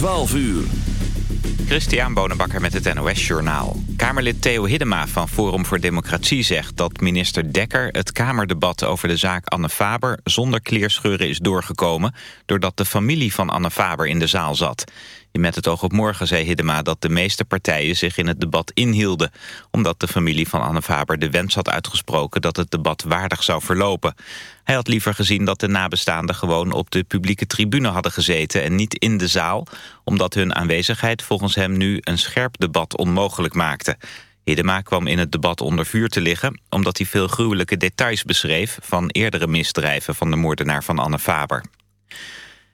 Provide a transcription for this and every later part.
12 uur. Christian Bonenbakker met het NOS Journaal. Kamerlid Theo Hiddema van Forum voor Democratie zegt dat minister Dekker... het Kamerdebat over de zaak Anne Faber zonder kleerscheuren is doorgekomen... doordat de familie van Anne Faber in de zaal zat. Met het oog op morgen zei Hiddema dat de meeste partijen zich in het debat inhielden... omdat de familie van Anne Faber de wens had uitgesproken dat het debat waardig zou verlopen. Hij had liever gezien dat de nabestaanden gewoon op de publieke tribune hadden gezeten... en niet in de zaal, omdat hun aanwezigheid volgens hem nu een scherp debat onmogelijk maakte. Hiddema kwam in het debat onder vuur te liggen... omdat hij veel gruwelijke details beschreef van eerdere misdrijven van de moordenaar van Anne Faber.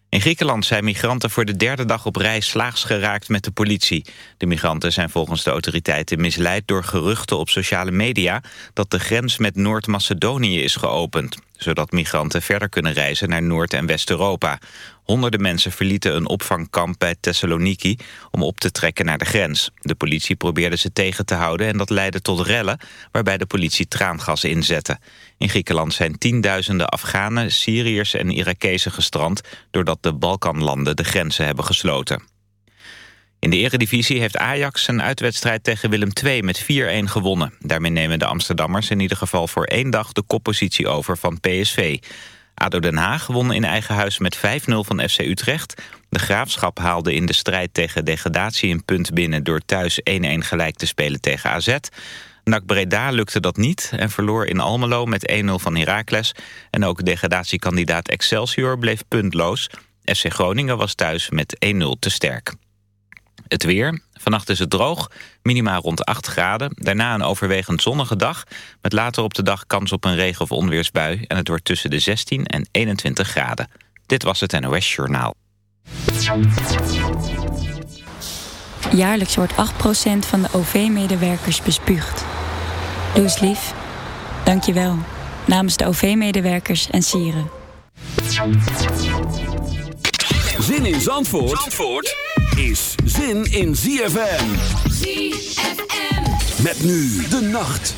In Griekenland zijn migranten voor de derde dag op reis slaags geraakt met de politie. De migranten zijn volgens de autoriteiten misleid door geruchten op sociale media... dat de grens met Noord-Macedonië is geopend zodat migranten verder kunnen reizen naar Noord- en West-Europa. Honderden mensen verlieten een opvangkamp bij Thessaloniki om op te trekken naar de grens. De politie probeerde ze tegen te houden en dat leidde tot rellen waarbij de politie traangas inzette. In Griekenland zijn tienduizenden Afghanen, Syriërs en Irakezen gestrand doordat de Balkanlanden de grenzen hebben gesloten. In de eredivisie heeft Ajax zijn uitwedstrijd tegen Willem II met 4-1 gewonnen. Daarmee nemen de Amsterdammers in ieder geval voor één dag de koppositie over van PSV. ADO Den Haag won in eigen huis met 5-0 van FC Utrecht. De Graafschap haalde in de strijd tegen degradatie een punt binnen... door thuis 1-1 gelijk te spelen tegen AZ. NAC Breda lukte dat niet en verloor in Almelo met 1-0 van Heracles. En ook degradatiekandidaat Excelsior bleef puntloos. FC Groningen was thuis met 1-0 te sterk. Het weer. Vannacht is het droog, minima rond 8 graden. Daarna een overwegend zonnige dag. Met later op de dag kans op een regen- of onweersbui. En het wordt tussen de 16 en 21 graden. Dit was het NOS Journaal. Jaarlijks wordt 8% van de OV-medewerkers bespuugd. Doe eens lief. Dank je wel. Namens de OV-medewerkers en sieren. Zin in Zandvoort? Zandvoort? Is zin in ZFM. ZFM. Met nu de nacht.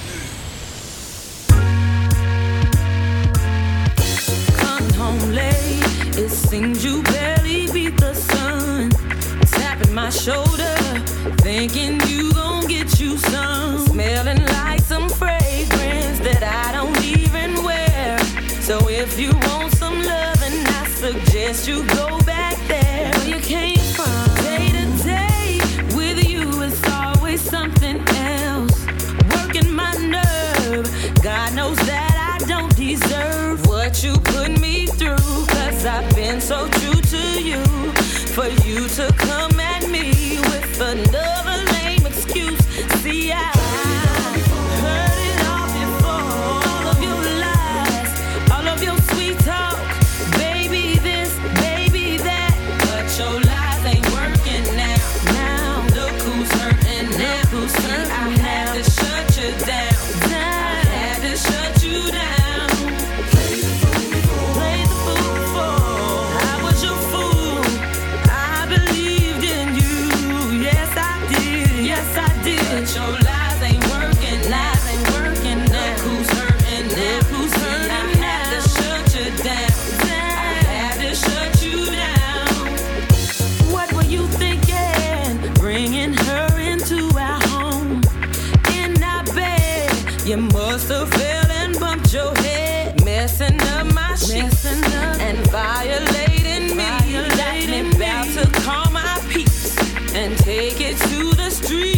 Come home late, it seems you barely beat the sun. Tapping my shoulder, thinking you gon' get you some. Smelling like some fragrance that I don't even wear. So if you want some love, and I suggest you go so You must have fell and bumped your head, messing up my shit up. and violating me. Violating me. About to call my peace and take it to the street.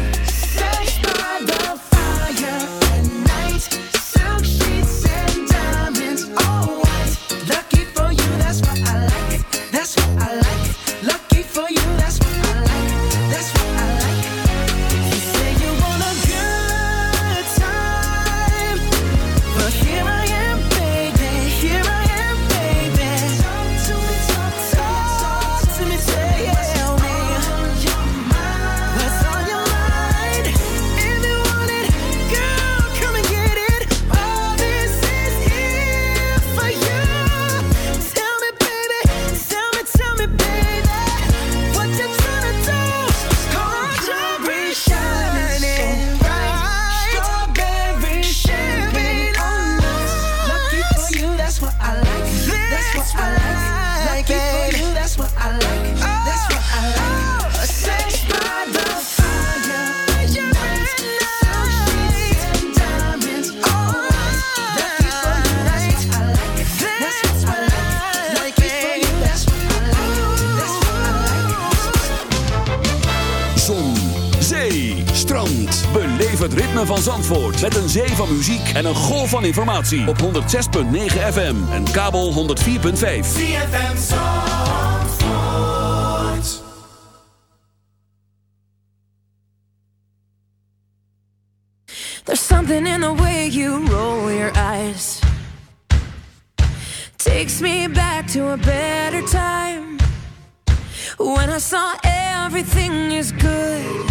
En een golf van informatie. Op 106.9 FM en kabel 104.5. There's something in the way you roll your eyes. Takes me back to a better time. When I saw everything is good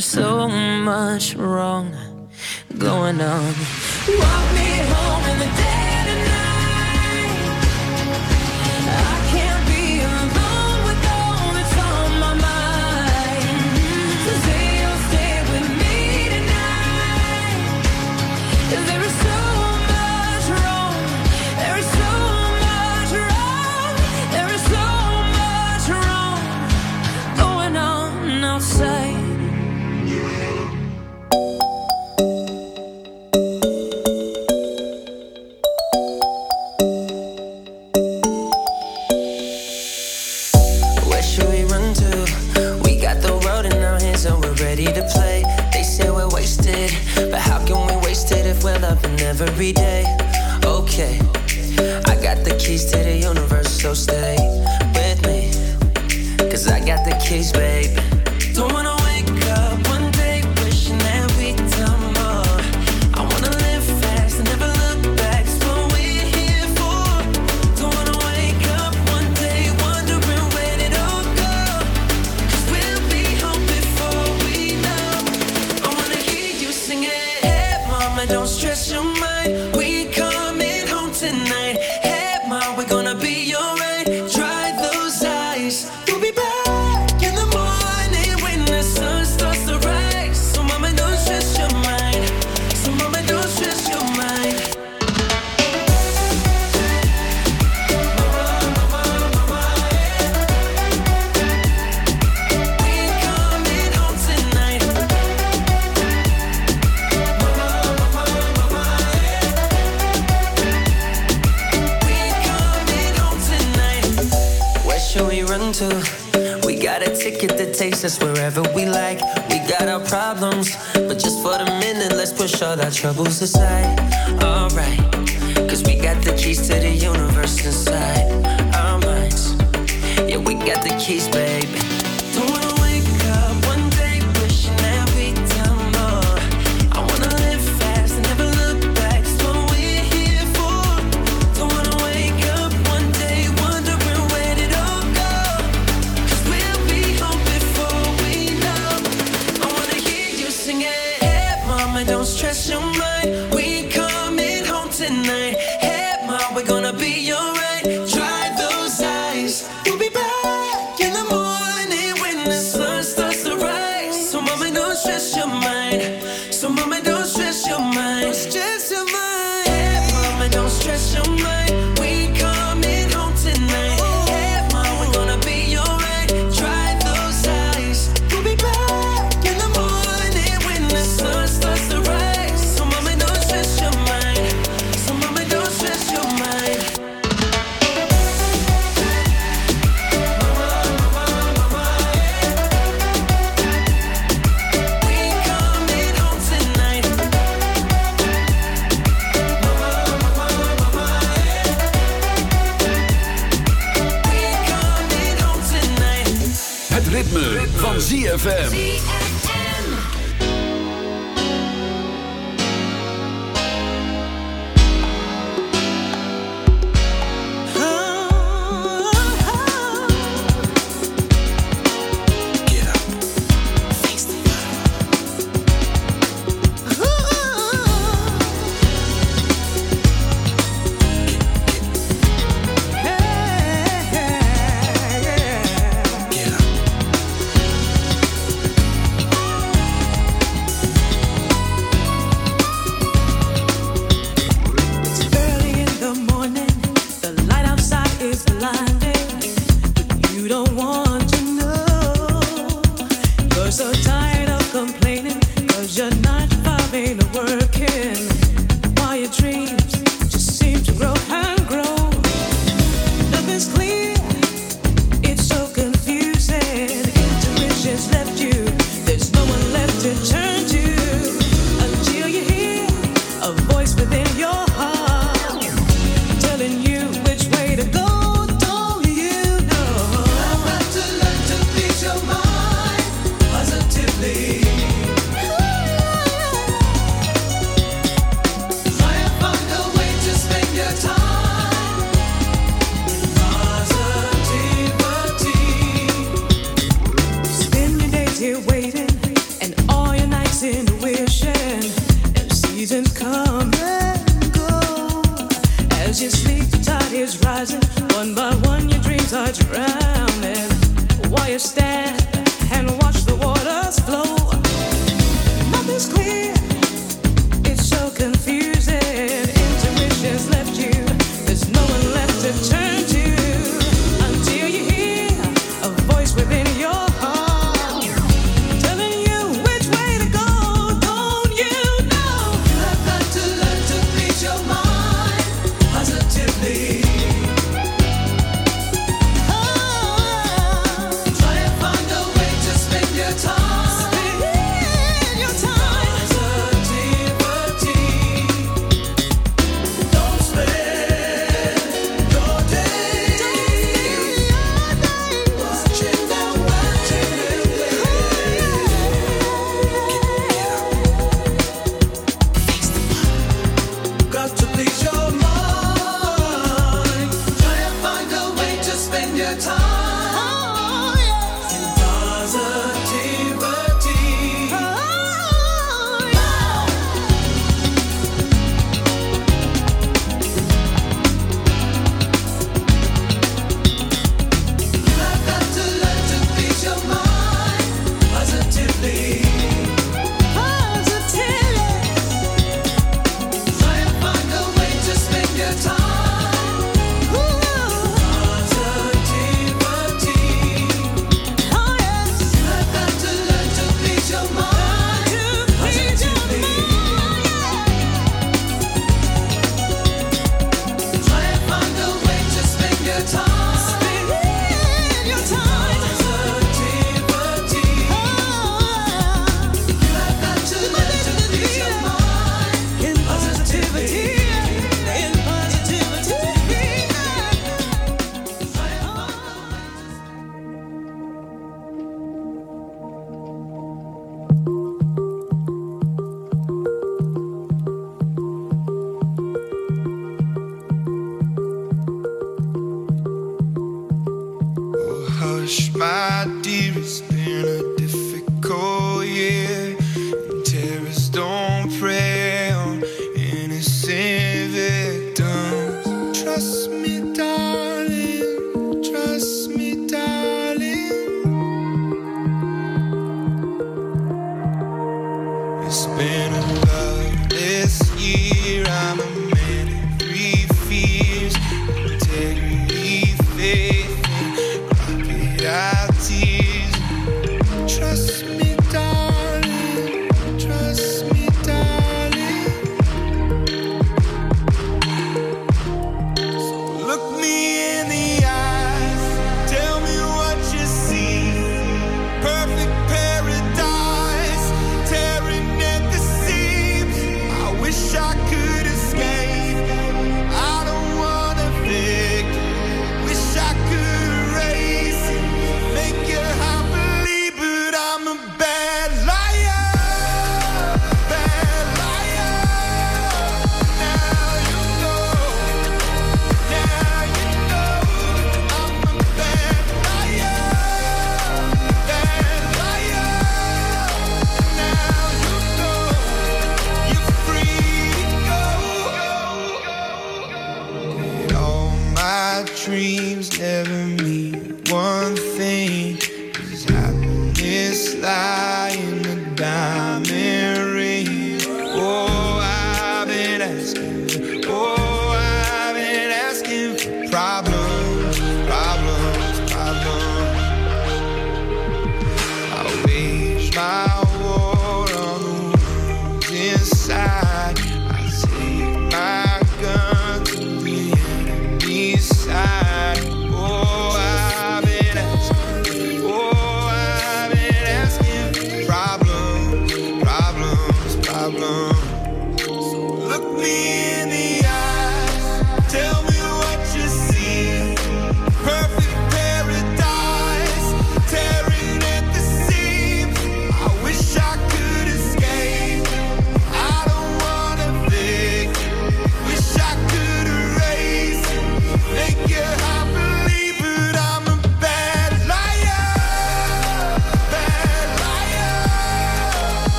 so much wrong going on. Walk me home in the day. Troubles aside.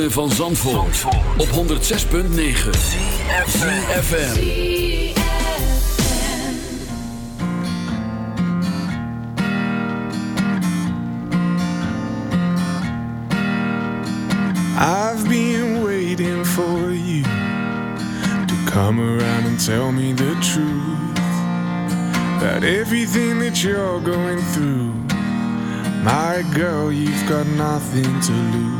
ritme van Zandvoort, op 106.9 CFFM I've been waiting for you to come around and tell me the truth about everything that you're going through. My girl, you've got nothing to lose.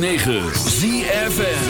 106.9 ZFM.